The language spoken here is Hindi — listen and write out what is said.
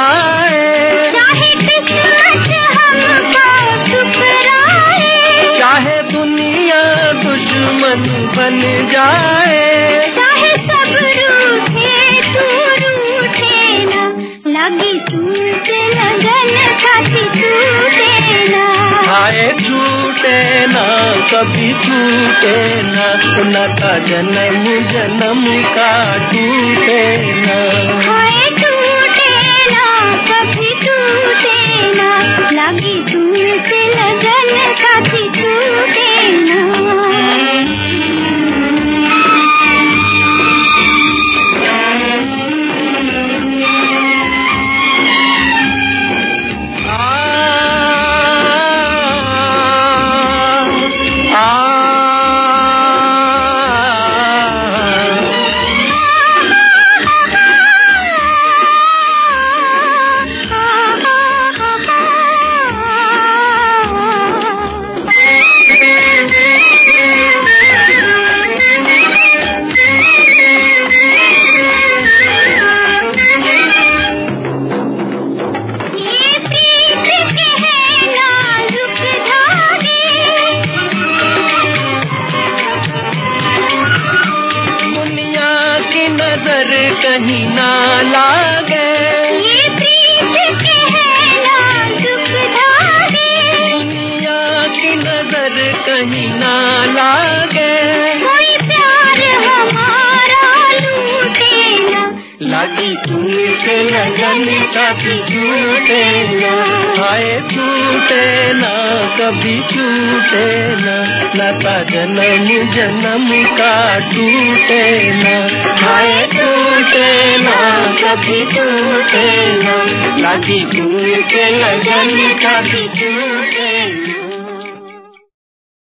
जाए। चाहे किस्मत हमको चाहे दुनिया दुश्मन बन जाए। चाहे सब रूठे तू रूठे ना। लगी तुमसे लगन साथी टूटे ना। हाय छूटे ना कभी छूटे ना। नाता जन्म जन्म का टूटे ना। नज़र कहीं ना लागे कभी छूटे ना। हाय छूटे ना, कभी टूटे ना। लता जन्म जन्म का टूटे ना। हाय टूटे ना, कभी टूटे ना। लागी टूटे लगन कभी छूटे